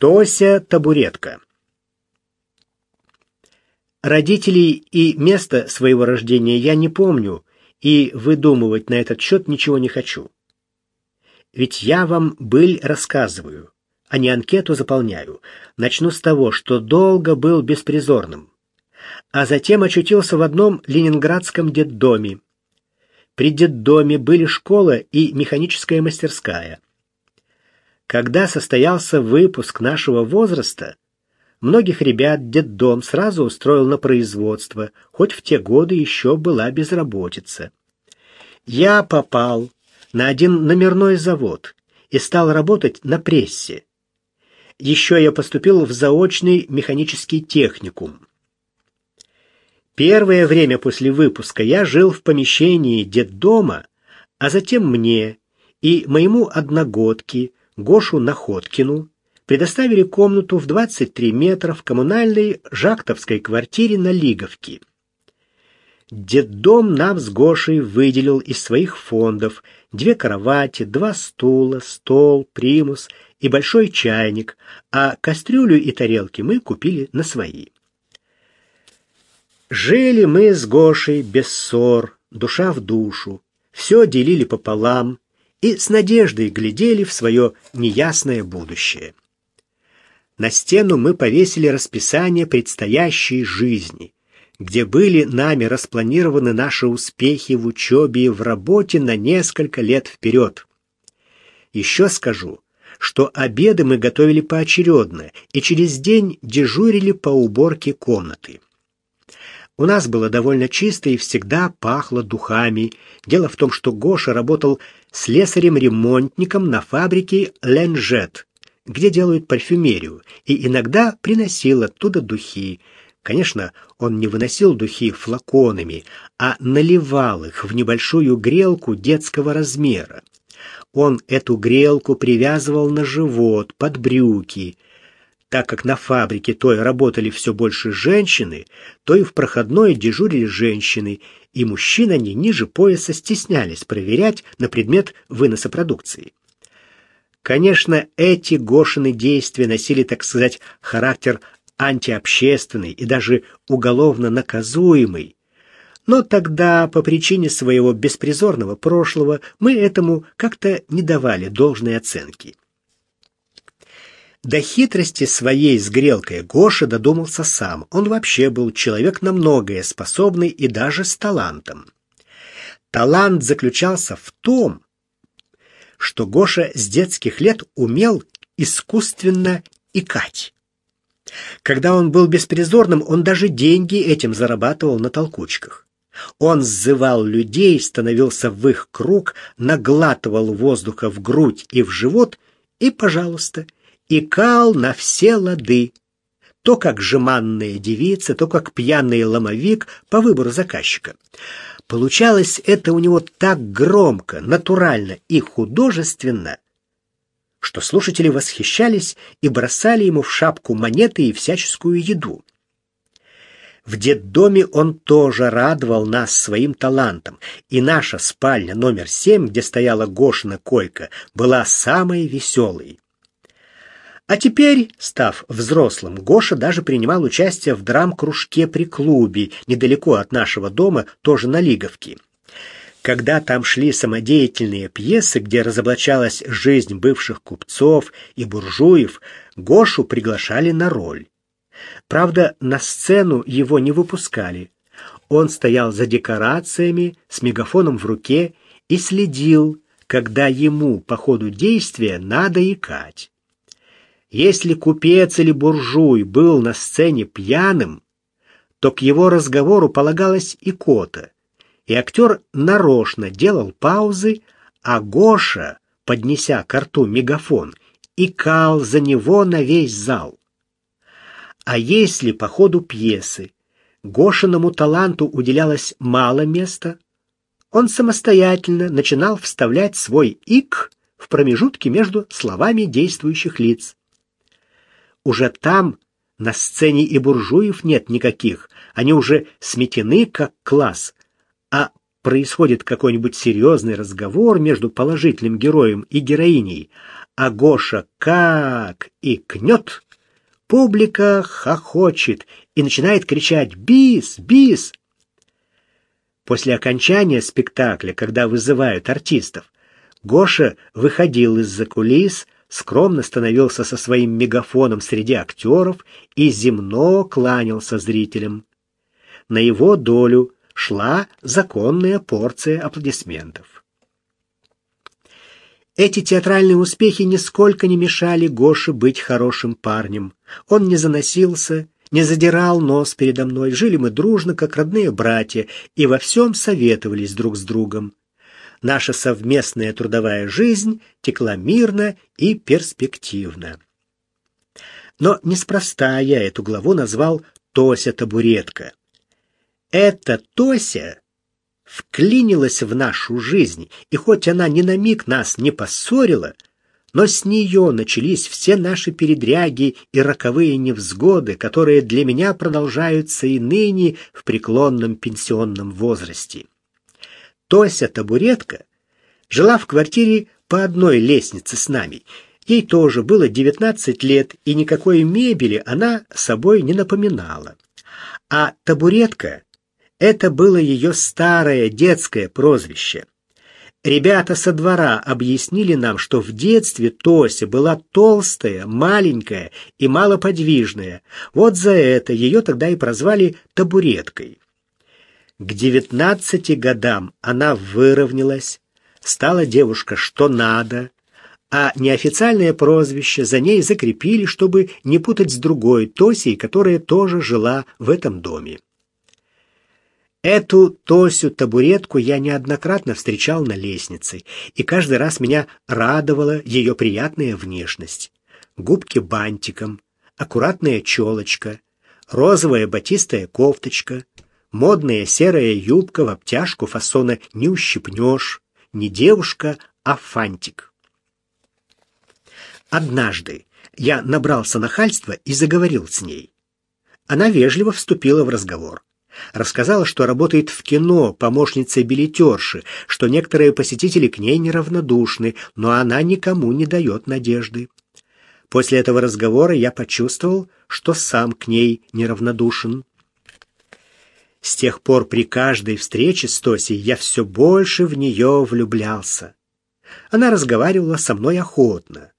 Тося Табуретка. Родителей и место своего рождения я не помню, и выдумывать на этот счет ничего не хочу. Ведь я вам быль рассказываю, а не анкету заполняю. Начну с того, что долго был беспризорным, а затем очутился в одном ленинградском детдоме. При детдоме были школа и механическая мастерская. Когда состоялся выпуск нашего возраста, многих ребят детдом сразу устроил на производство, хоть в те годы еще была безработица. Я попал на один номерной завод и стал работать на прессе. Еще я поступил в заочный механический техникум. Первое время после выпуска я жил в помещении детдома, а затем мне и моему одногодке Гошу Находкину предоставили комнату в 23 метра в коммунальной жактовской квартире на Лиговке. Детдом нам с Гошей выделил из своих фондов две кровати, два стула, стол, примус и большой чайник, а кастрюлю и тарелки мы купили на свои. Жили мы с Гошей без ссор, душа в душу, все делили пополам и с надеждой глядели в свое неясное будущее. На стену мы повесили расписание предстоящей жизни, где были нами распланированы наши успехи в учебе и в работе на несколько лет вперед. Еще скажу, что обеды мы готовили поочередно и через день дежурили по уборке комнаты. У нас было довольно чисто и всегда пахло духами. Дело в том, что Гоша работал слесарем-ремонтником на фабрике «Ленжет», где делают парфюмерию, и иногда приносил оттуда духи. Конечно, он не выносил духи флаконами, а наливал их в небольшую грелку детского размера. Он эту грелку привязывал на живот, под брюки — так как на фабрике той работали все больше женщины, то и в проходной дежурили женщины, и мужчин они ниже пояса стеснялись проверять на предмет выноса продукции. Конечно, эти Гошины действия носили, так сказать, характер антиобщественный и даже уголовно наказуемый. Но тогда, по причине своего беспризорного прошлого, мы этому как-то не давали должной оценки. До хитрости своей с грелкой Гоша додумался сам. Он вообще был человек на многое способный и даже с талантом. Талант заключался в том, что Гоша с детских лет умел искусственно икать. Когда он был беспризорным, он даже деньги этим зарабатывал на толкучках. Он сзывал людей, становился в их круг, наглатывал воздуха в грудь и в живот, и, пожалуйста, икал на все лады, то как жеманная девица, то как пьяный ломовик по выбору заказчика. Получалось это у него так громко, натурально и художественно, что слушатели восхищались и бросали ему в шапку монеты и всяческую еду. В детдоме он тоже радовал нас своим талантом, и наша спальня номер семь, где стояла Гошина койка, была самой веселой. А теперь, став взрослым, Гоша даже принимал участие в драм-кружке при клубе, недалеко от нашего дома, тоже на Лиговке. Когда там шли самодеятельные пьесы, где разоблачалась жизнь бывших купцов и буржуев, Гошу приглашали на роль. Правда, на сцену его не выпускали. Он стоял за декорациями с мегафоном в руке и следил, когда ему по ходу действия надо икать. Если купец или буржуй был на сцене пьяным, то к его разговору полагалась икота, и актер нарочно делал паузы, а Гоша, поднеся к рту мегафон, икал за него на весь зал. А если по ходу пьесы Гошиному таланту уделялось мало места, он самостоятельно начинал вставлять свой ик в промежутки между словами действующих лиц. Уже там на сцене и буржуев нет никаких, они уже сметены как класс, а происходит какой-нибудь серьезный разговор между положительным героем и героиней, а Гоша как и кнет. Публика хохочет и начинает кричать «Бис! Бис!». После окончания спектакля, когда вызывают артистов, Гоша выходил из-за кулис, скромно становился со своим мегафоном среди актеров и земно кланялся зрителям. На его долю шла законная порция аплодисментов. Эти театральные успехи нисколько не мешали Гоше быть хорошим парнем. Он не заносился, не задирал нос передо мной. Жили мы дружно, как родные братья, и во всем советовались друг с другом. Наша совместная трудовая жизнь текла мирно и перспективно. Но неспроста я эту главу назвал «Тося-табуретка». Эта Тося вклинилась в нашу жизнь, и хоть она ни на миг нас не поссорила, но с нее начались все наши передряги и роковые невзгоды, которые для меня продолжаются и ныне в преклонном пенсионном возрасте. Тося Табуретка жила в квартире по одной лестнице с нами. Ей тоже было 19 лет, и никакой мебели она собой не напоминала. А табуретка — это было ее старое детское прозвище. Ребята со двора объяснили нам, что в детстве Тося была толстая, маленькая и малоподвижная. Вот за это ее тогда и прозвали табуреткой. К девятнадцати годам она выровнялась, стала девушка что надо, а неофициальное прозвище за ней закрепили, чтобы не путать с другой Тосей, которая тоже жила в этом доме. Эту Тосю-табуретку я неоднократно встречал на лестнице, и каждый раз меня радовала ее приятная внешность. Губки бантиком, аккуратная челочка, розовая батистая кофточка, Модная серая юбка в обтяжку фасона не ущипнешь. Не девушка, а фантик. Однажды я набрался нахальства и заговорил с ней. Она вежливо вступила в разговор. Рассказала, что работает в кино помощницей билетерши, что некоторые посетители к ней неравнодушны, но она никому не дает надежды. После этого разговора я почувствовал, что сам к ней неравнодушен. С тех пор при каждой встрече с Тосей я все больше в нее влюблялся. Она разговаривала со мной охотно.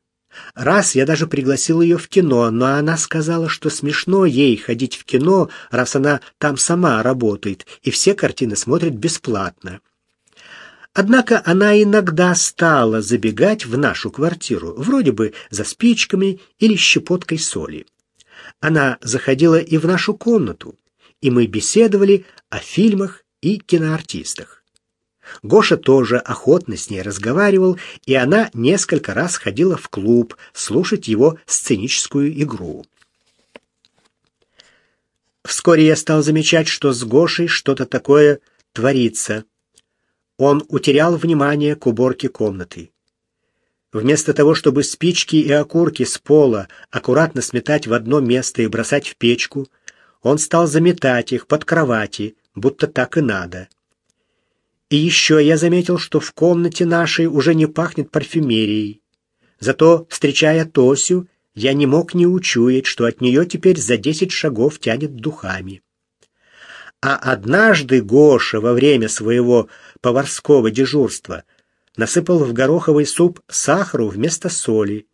Раз я даже пригласил ее в кино, но она сказала, что смешно ей ходить в кино, раз она там сама работает и все картины смотрит бесплатно. Однако она иногда стала забегать в нашу квартиру, вроде бы за спичками или щепоткой соли. Она заходила и в нашу комнату, и мы беседовали о фильмах и киноартистах. Гоша тоже охотно с ней разговаривал, и она несколько раз ходила в клуб слушать его сценическую игру. Вскоре я стал замечать, что с Гошей что-то такое творится. Он утерял внимание к уборке комнаты. Вместо того, чтобы спички и окурки с пола аккуратно сметать в одно место и бросать в печку, он стал заметать их под кровати, будто так и надо. И еще я заметил, что в комнате нашей уже не пахнет парфюмерией. Зато, встречая Тосю, я не мог не учуять, что от нее теперь за десять шагов тянет духами. А однажды Гоша во время своего поварского дежурства насыпал в гороховый суп сахару вместо соли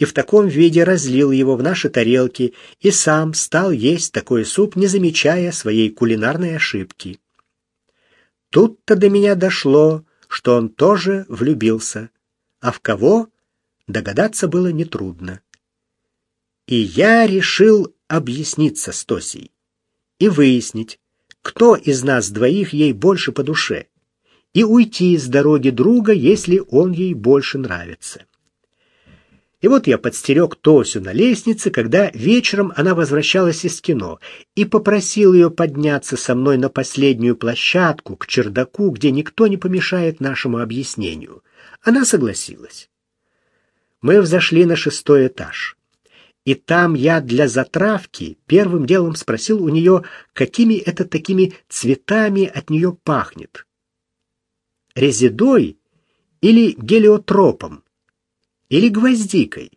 и в таком виде разлил его в наши тарелки и сам стал есть такой суп, не замечая своей кулинарной ошибки. Тут-то до меня дошло, что он тоже влюбился, а в кого догадаться было нетрудно. И я решил объясниться с Тосей и выяснить, кто из нас двоих ей больше по душе, и уйти с дороги друга, если он ей больше нравится. И вот я подстерег Тосю на лестнице, когда вечером она возвращалась из кино, и попросил ее подняться со мной на последнюю площадку, к чердаку, где никто не помешает нашему объяснению. Она согласилась. Мы взошли на шестой этаж. И там я для затравки первым делом спросил у нее, какими это такими цветами от нее пахнет. Резидой или гелиотропом? Или гвоздикой?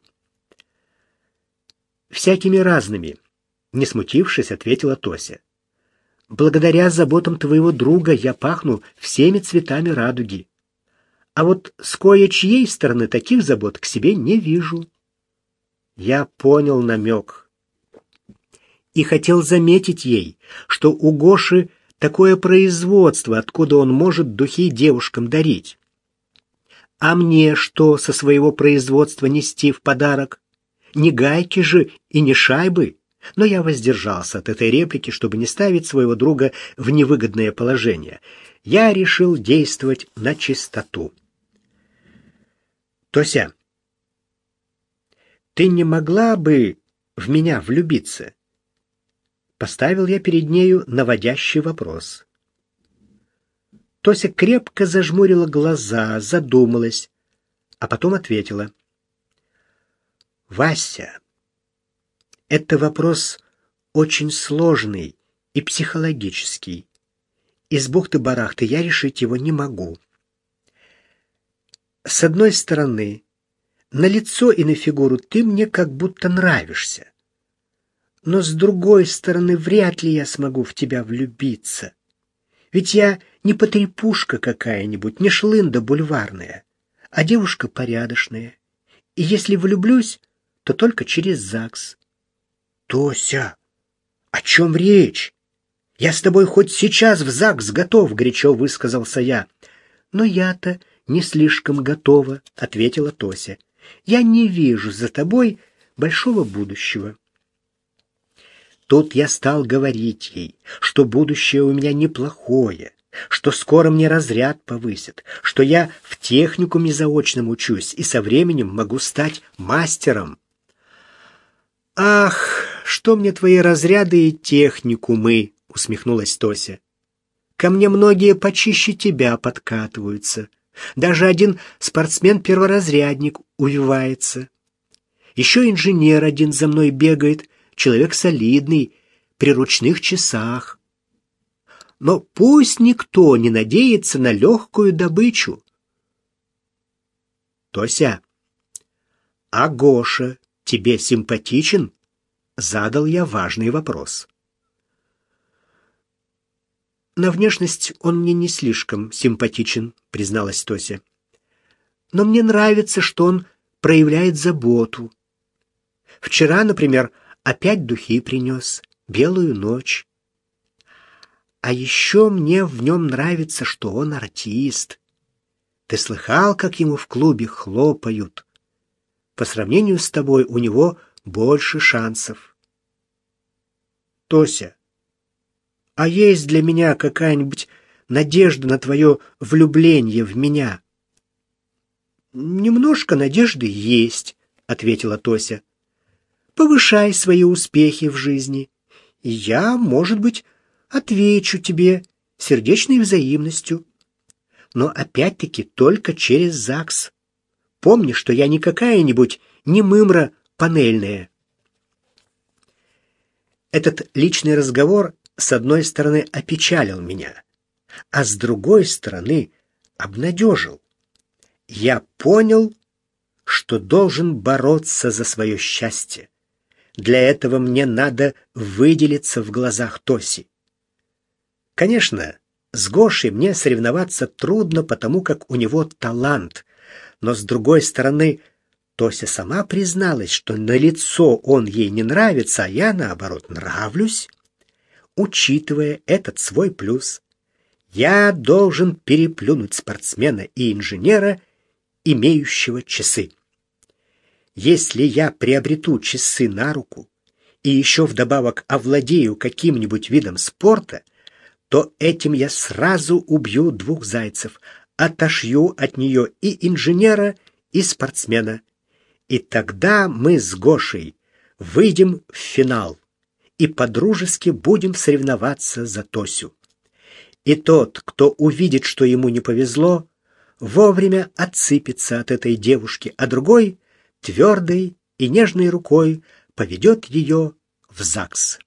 Всякими разными, не смутившись, ответила Тося. Благодаря заботам твоего друга я пахну всеми цветами радуги. А вот с кое-чьей стороны таких забот к себе не вижу. Я понял намек. И хотел заметить ей, что у Гоши такое производство, откуда он может духи девушкам дарить. А мне что со своего производства нести в подарок? Не гайки же и не шайбы. Но я воздержался от этой реплики, чтобы не ставить своего друга в невыгодное положение. Я решил действовать на чистоту. Тося, ты не могла бы в меня влюбиться? Поставил я перед нею наводящий вопрос. Тося крепко зажмурила глаза, задумалась, а потом ответила. «Вася, это вопрос очень сложный и психологический. Из бухты-барахты я решить его не могу. С одной стороны, на лицо и на фигуру ты мне как будто нравишься. Но с другой стороны, вряд ли я смогу в тебя влюбиться. Ведь я не потрепушка какая-нибудь, не шлында бульварная, а девушка порядочная. И если влюблюсь, то только через ЗАГС. Тося, о чем речь? Я с тобой хоть сейчас в ЗАГС готов, горячо высказался я. Но я-то не слишком готова, ответила Тося. Я не вижу за тобой большого будущего. Тут я стал говорить ей, что будущее у меня неплохое, что скоро мне разряд повысят, что я в техникуме заочном учусь и со временем могу стать мастером. Ах, что мне твои разряды и техникумы, усмехнулась Тося. Ко мне многие почище тебя подкатываются. Даже один спортсмен-перворазрядник увивается. Еще инженер один за мной бегает, человек солидный, при ручных часах. Но пусть никто не надеется на легкую добычу. Тося, а Гоша тебе симпатичен? Задал я важный вопрос. На внешность он мне не слишком симпатичен, призналась Тося. Но мне нравится, что он проявляет заботу. Вчера, например, опять духи принес, белую ночь. А еще мне в нем нравится, что он артист. Ты слыхал, как ему в клубе хлопают? По сравнению с тобой у него больше шансов. Тося, а есть для меня какая-нибудь надежда на твое влюбление в меня? Немножко надежды есть, ответила Тося. Повышай свои успехи в жизни, я, может быть, отвечу тебе сердечной взаимностью. Но опять-таки только через ЗАГС. Помни, что я не какая-нибудь немымра панельная. Этот личный разговор с одной стороны опечалил меня, а с другой стороны обнадежил. Я понял, что должен бороться за свое счастье. Для этого мне надо выделиться в глазах Тоси. Конечно, с Гошей мне соревноваться трудно, потому как у него талант, но с другой стороны, Тося сама призналась, что на лицо он ей не нравится, а я наоборот нравлюсь. Учитывая этот свой плюс, я должен переплюнуть спортсмена и инженера, имеющего часы. Если я приобрету часы на руку и еще вдобавок овладею каким-нибудь видом спорта, то этим я сразу убью двух зайцев, отошью от нее и инженера, и спортсмена. И тогда мы с Гошей выйдем в финал и подружески будем соревноваться за Тосю. И тот, кто увидит, что ему не повезло, вовремя отсыпется от этой девушки, а другой твердой и нежной рукой поведет ее в ЗАГС.